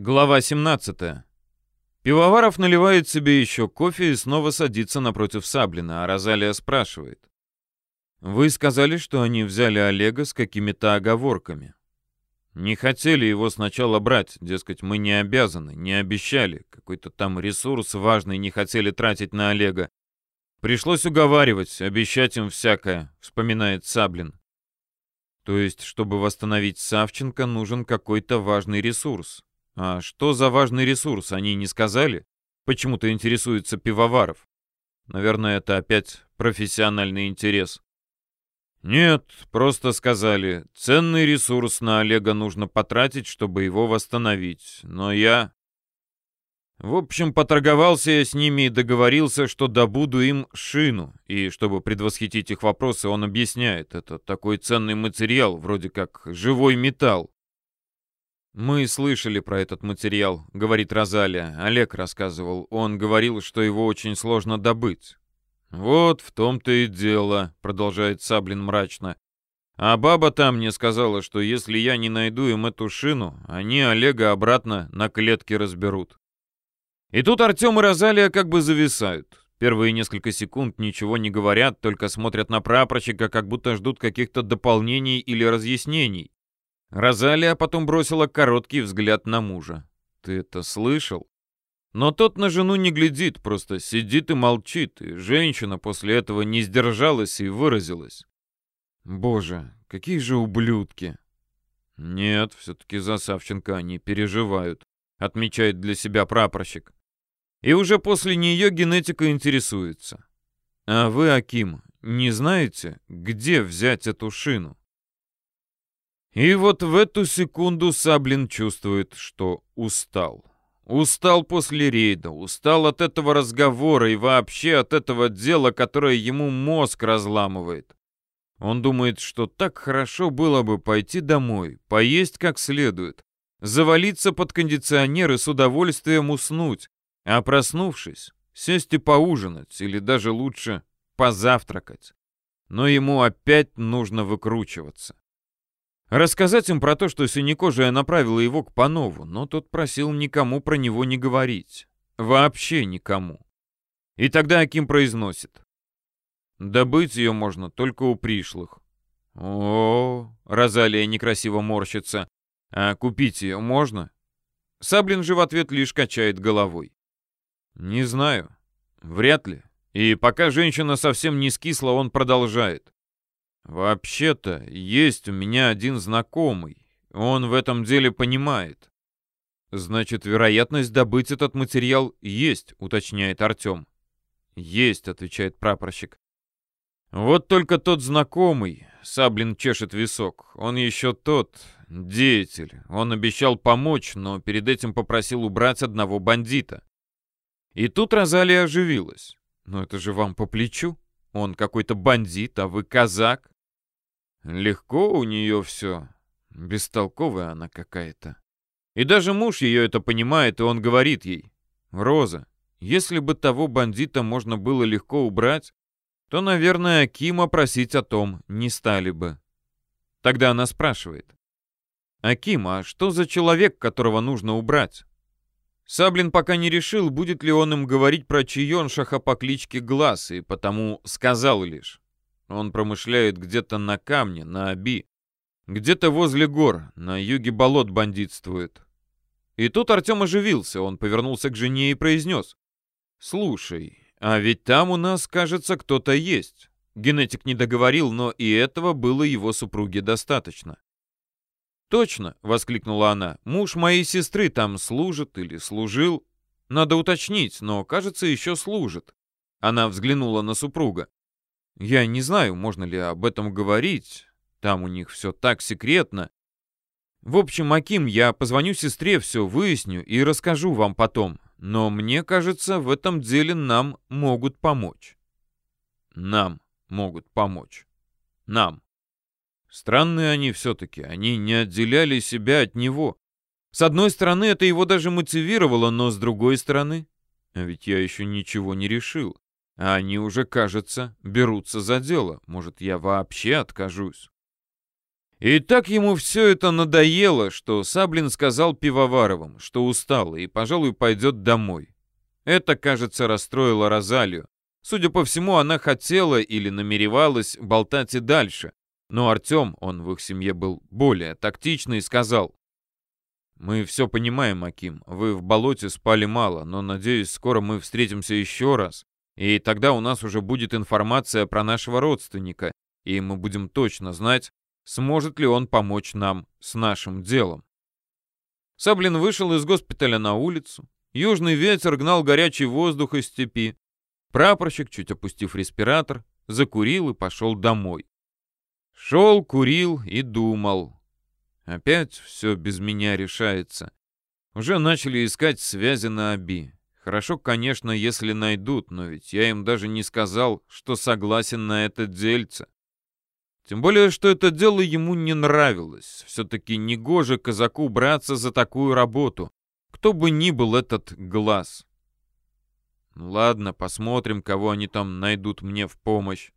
Глава 17. Пивоваров наливает себе еще кофе и снова садится напротив Саблина, а Розалия спрашивает. «Вы сказали, что они взяли Олега с какими-то оговорками. Не хотели его сначала брать, дескать, мы не обязаны, не обещали. Какой-то там ресурс важный не хотели тратить на Олега. Пришлось уговаривать, обещать им всякое», — вспоминает Саблин. То есть, чтобы восстановить Савченко, нужен какой-то важный ресурс. А что за важный ресурс, они не сказали? Почему-то интересуется пивоваров. Наверное, это опять профессиональный интерес. Нет, просто сказали, ценный ресурс на Олега нужно потратить, чтобы его восстановить. Но я... В общем, поторговался я с ними и договорился, что добуду им шину. И чтобы предвосхитить их вопросы, он объясняет, это такой ценный материал, вроде как живой металл. «Мы слышали про этот материал», — говорит Розалия. Олег рассказывал. Он говорил, что его очень сложно добыть. «Вот в том-то и дело», — продолжает Саблин мрачно. «А баба там мне сказала, что если я не найду им эту шину, они Олега обратно на клетке разберут». И тут Артем и Розалия как бы зависают. Первые несколько секунд ничего не говорят, только смотрят на прапорщика, как будто ждут каких-то дополнений или разъяснений. Розалия потом бросила короткий взгляд на мужа. «Ты это слышал?» Но тот на жену не глядит, просто сидит и молчит, и женщина после этого не сдержалась и выразилась. «Боже, какие же ублюдки!» «Нет, все-таки за Савченко они переживают», — отмечает для себя прапорщик. И уже после нее генетика интересуется. «А вы, Аким, не знаете, где взять эту шину?» И вот в эту секунду Саблин чувствует, что устал. Устал после рейда, устал от этого разговора и вообще от этого дела, которое ему мозг разламывает. Он думает, что так хорошо было бы пойти домой, поесть как следует, завалиться под кондиционер и с удовольствием уснуть, а проснувшись, сесть и поужинать, или даже лучше позавтракать. Но ему опять нужно выкручиваться. Рассказать им про то, что синекожая направила его к Панову, но тот просил никому про него не говорить. Вообще никому. И тогда Аким произносит. Добыть ее можно только у пришлых. О, Розалия некрасиво морщится. А купить ее можно? Саблин же в ответ лишь качает головой. Не знаю. Вряд ли. И пока женщина совсем не скисла, он продолжает. «Вообще-то есть у меня один знакомый. Он в этом деле понимает». «Значит, вероятность добыть этот материал есть», — уточняет Артем. «Есть», — отвечает прапорщик. «Вот только тот знакомый», — Саблин чешет висок, — «он еще тот, деятель. Он обещал помочь, но перед этим попросил убрать одного бандита». И тут Розалия оживилась. «Но это же вам по плечу. Он какой-то бандит, а вы казак. Легко у нее все. Бестолковая она какая-то. И даже муж ее это понимает, и он говорит ей. «Роза, если бы того бандита можно было легко убрать, то, наверное, Акима просить о том не стали бы». Тогда она спрашивает. «Аким, а что за человек, которого нужно убрать?» Саблин пока не решил, будет ли он им говорить про чаеншаха по кличке Глаз, и потому сказал лишь. Он промышляет где-то на камне, на Аби. Где-то возле гор, на юге болот бандитствует. И тут Артем оживился, он повернулся к жене и произнес. «Слушай, а ведь там у нас, кажется, кто-то есть». Генетик не договорил, но и этого было его супруге достаточно. «Точно!» — воскликнула она. «Муж моей сестры там служит или служил. Надо уточнить, но, кажется, еще служит». Она взглянула на супруга. Я не знаю, можно ли об этом говорить. Там у них все так секретно. В общем, Аким, я позвоню сестре, все выясню и расскажу вам потом. Но мне кажется, в этом деле нам могут помочь. Нам могут помочь. Нам. Странные они все-таки. Они не отделяли себя от него. С одной стороны, это его даже мотивировало, но с другой стороны... А ведь я еще ничего не решил. А они уже, кажется, берутся за дело. Может, я вообще откажусь. И так ему все это надоело, что Саблин сказал Пивоваровым, что устал и, пожалуй, пойдет домой. Это, кажется, расстроило Розалию. Судя по всему, она хотела или намеревалась болтать и дальше. Но Артем, он в их семье был более тактичный, сказал, «Мы все понимаем, Аким. Вы в болоте спали мало, но, надеюсь, скоро мы встретимся еще раз, и тогда у нас уже будет информация про нашего родственника, и мы будем точно знать, сможет ли он помочь нам с нашим делом. Саблин вышел из госпиталя на улицу. Южный ветер гнал горячий воздух из степи. Прапорщик, чуть опустив респиратор, закурил и пошел домой. Шел, курил и думал. Опять все без меня решается. Уже начали искать связи на Аби. Хорошо, конечно, если найдут, но ведь я им даже не сказал, что согласен на это дельце. Тем более, что это дело ему не нравилось. Все-таки негоже казаку браться за такую работу. Кто бы ни был этот глаз. Ну ладно, посмотрим, кого они там найдут мне в помощь.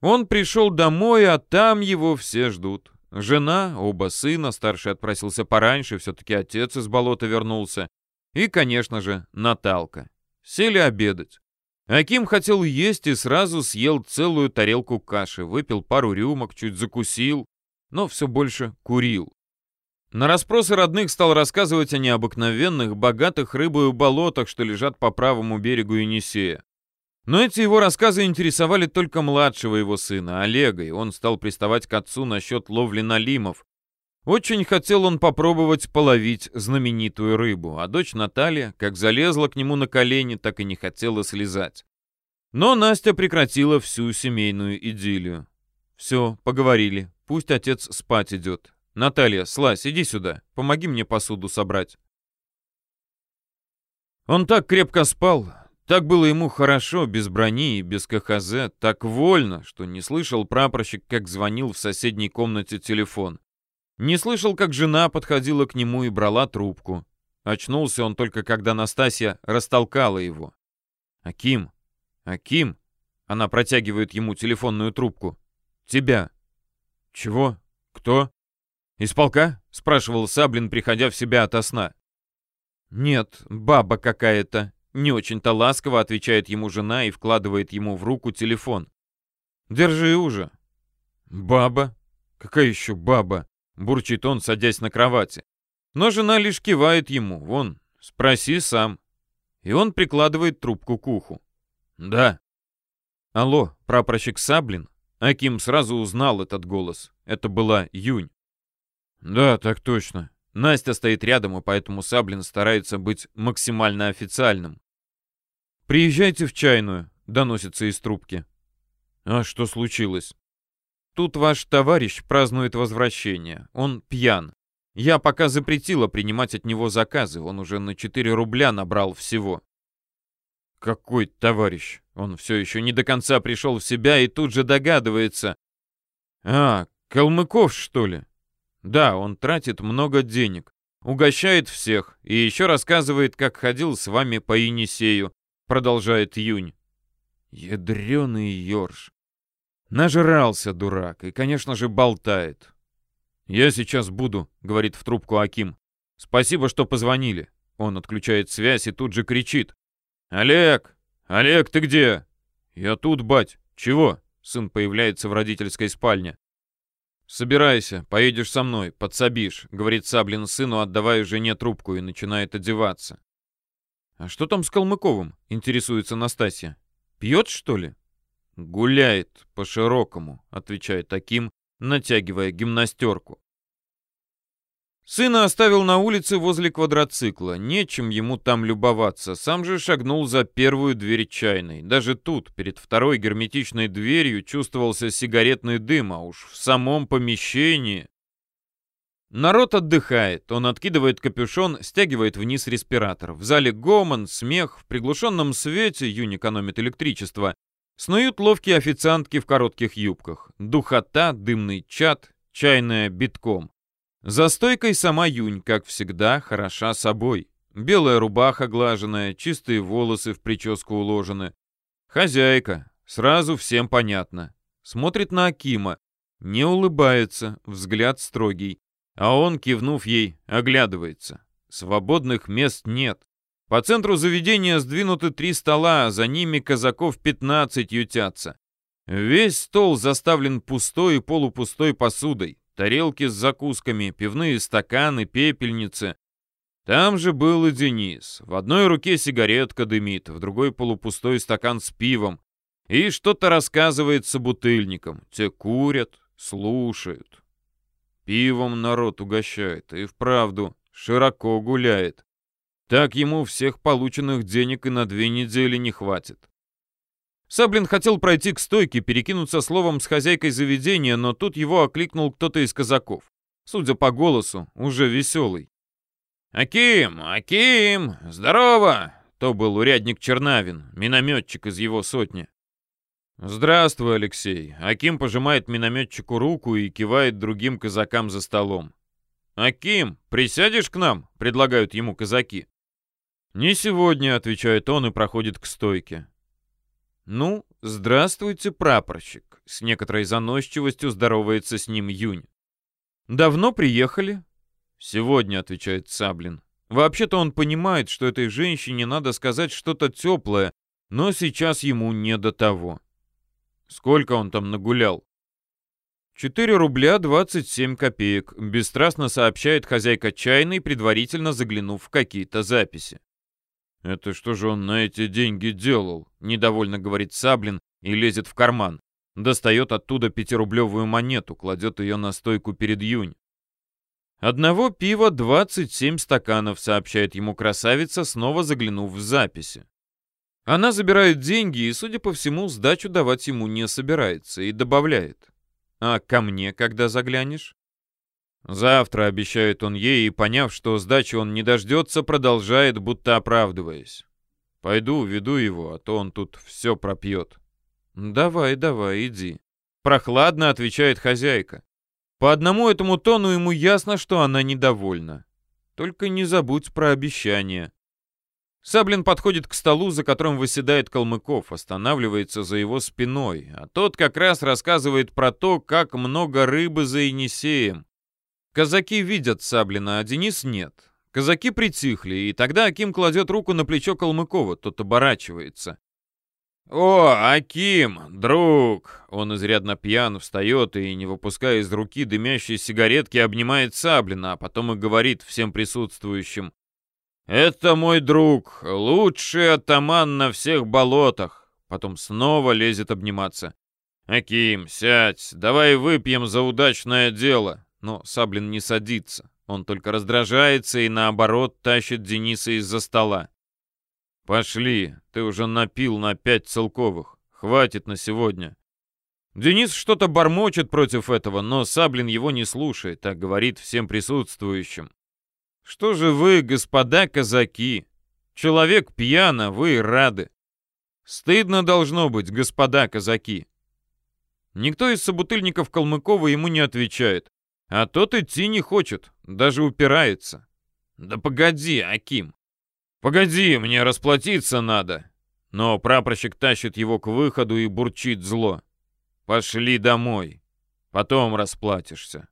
Он пришел домой, а там его все ждут. Жена, оба сына, старший отпросился пораньше, все-таки отец из болота вернулся. И, конечно же, Наталка. Сели обедать. Аким хотел есть и сразу съел целую тарелку каши, выпил пару рюмок, чуть закусил, но все больше курил. На расспросы родных стал рассказывать о необыкновенных, богатых рыбою болотах, что лежат по правому берегу Енисея. Но эти его рассказы интересовали только младшего его сына, Олега, и он стал приставать к отцу насчет ловли налимов, очень хотел он попробовать половить знаменитую рыбу, а дочь Наталья, как залезла к нему на колени, так и не хотела слезать. Но Настя прекратила всю семейную идиллию. «Все, поговорили. Пусть отец спать идет. Наталья, слазь, иди сюда. Помоги мне посуду собрать». Он так крепко спал, так было ему хорошо, без брони и без КХЗ, так вольно, что не слышал прапорщик, как звонил в соседней комнате телефон. Не слышал, как жена подходила к нему и брала трубку. Очнулся он только, когда Настасья растолкала его. «Аким! Аким!» Она протягивает ему телефонную трубку. «Тебя!» «Чего? Кто?» «Из полка?» — спрашивал Саблин, приходя в себя ото сна. «Нет, баба какая-то», — не очень-то ласково отвечает ему жена и вкладывает ему в руку телефон. «Держи уже». «Баба? Какая еще баба?» Бурчит он, садясь на кровати. Но жена лишь кивает ему. Вон, спроси сам. И он прикладывает трубку к уху. Да. Алло, прапорщик Саблин? Аким сразу узнал этот голос. Это была Юнь. Да, так точно. Настя стоит рядом, и поэтому Саблин старается быть максимально официальным. «Приезжайте в чайную», — доносится из трубки. «А что случилось?» Тут ваш товарищ празднует возвращение. Он пьян. Я пока запретила принимать от него заказы. Он уже на 4 рубля набрал всего. Какой товарищ? Он все еще не до конца пришел в себя и тут же догадывается. А, Калмыков, что ли? Да, он тратит много денег. Угощает всех и еще рассказывает, как ходил с вами по Енисею, продолжает Юнь. Ядреный ёрш. Нажрался дурак и, конечно же, болтает. «Я сейчас буду», — говорит в трубку Аким. «Спасибо, что позвонили». Он отключает связь и тут же кричит. «Олег! Олег, ты где?» «Я тут, бать. Чего?» Сын появляется в родительской спальне. «Собирайся, поедешь со мной, подсобишь», — говорит Саблин сыну, отдавая жене трубку и начинает одеваться. «А что там с Калмыковым?» — интересуется Настасья. «Пьет, что ли?» «Гуляет по-широкому», — отвечает таким, натягивая гимнастерку. Сына оставил на улице возле квадроцикла. Нечем ему там любоваться. Сам же шагнул за первую дверь чайной. Даже тут, перед второй герметичной дверью, чувствовался сигаретный дым, а уж в самом помещении... Народ отдыхает. Он откидывает капюшон, стягивает вниз респиратор. В зале гомон, смех, в приглушенном свете, Юнь экономит электричество, Снуют ловкие официантки в коротких юбках. Духота, дымный чад, чайная битком. За стойкой сама Юнь, как всегда, хороша собой. Белая рубаха глаженная, чистые волосы в прическу уложены. Хозяйка, сразу всем понятно. Смотрит на Акима. Не улыбается, взгляд строгий. А он, кивнув ей, оглядывается. Свободных мест нет. По центру заведения сдвинуты три стола, за ними казаков 15 ютятся. Весь стол заставлен пустой и полупустой посудой. Тарелки с закусками, пивные стаканы, пепельницы. Там же был и Денис. В одной руке сигаретка дымит, в другой полупустой стакан с пивом. И что-то рассказывает собутыльникам. Те курят, слушают. Пивом народ угощает, и вправду широко гуляет. Так ему всех полученных денег и на две недели не хватит. Саблин хотел пройти к стойке, перекинуться словом с хозяйкой заведения, но тут его окликнул кто-то из казаков. Судя по голосу, уже веселый. «Аким! Аким! Здорово!» То был урядник Чернавин, минометчик из его сотни. «Здравствуй, Алексей!» Аким пожимает минометчику руку и кивает другим казакам за столом. «Аким, присядешь к нам?» — предлагают ему казаки. «Не сегодня», — отвечает он и проходит к стойке. «Ну, здравствуйте, прапорщик», — с некоторой заносчивостью здоровается с ним Юнь. «Давно приехали?» «Сегодня», — отвечает Саблин. Вообще-то он понимает, что этой женщине надо сказать что-то теплое, но сейчас ему не до того. Сколько он там нагулял? 4 рубля 27 копеек, бесстрастно сообщает хозяйка чайной, предварительно заглянув в какие-то записи. «Это что же он на эти деньги делал?» — недовольно говорит Саблин и лезет в карман. Достает оттуда пятирублевую монету, кладет ее на стойку перед Юнь. «Одного пива 27 стаканов», — сообщает ему красавица, снова заглянув в записи. Она забирает деньги и, судя по всему, сдачу давать ему не собирается и добавляет. «А ко мне когда заглянешь?» «Завтра», — обещает он ей, и, поняв, что сдачи он не дождется, продолжает, будто оправдываясь. «Пойду, веду его, а то он тут все пропьет». «Давай, давай, иди». Прохладно отвечает хозяйка. По одному этому тону ему ясно, что она недовольна. Только не забудь про обещание. Саблин подходит к столу, за которым выседает Калмыков, останавливается за его спиной, а тот как раз рассказывает про то, как много рыбы за Енисеем. Казаки видят Саблина, а Денис нет. Казаки притихли, и тогда Аким кладет руку на плечо Калмыкова, тот оборачивается. «О, Аким, друг!» Он изрядно пьян, встает и, не выпуская из руки дымящей сигаретки, обнимает Саблина, а потом и говорит всем присутствующим. «Это мой друг, лучший атаман на всех болотах!» Потом снова лезет обниматься. «Аким, сядь, давай выпьем за удачное дело!» Но Саблин не садится. Он только раздражается и, наоборот, тащит Дениса из-за стола. «Пошли, ты уже напил на пять целковых. Хватит на сегодня». Денис что-то бормочет против этого, но Саблин его не слушает, так говорит всем присутствующим. Что же вы, господа казаки? Человек пьяно, вы рады. Стыдно должно быть, господа казаки. Никто из собутыльников Калмыкова ему не отвечает. А тот идти не хочет, даже упирается. Да погоди, Аким. Погоди, мне расплатиться надо. Но прапорщик тащит его к выходу и бурчит зло. Пошли домой. Потом расплатишься.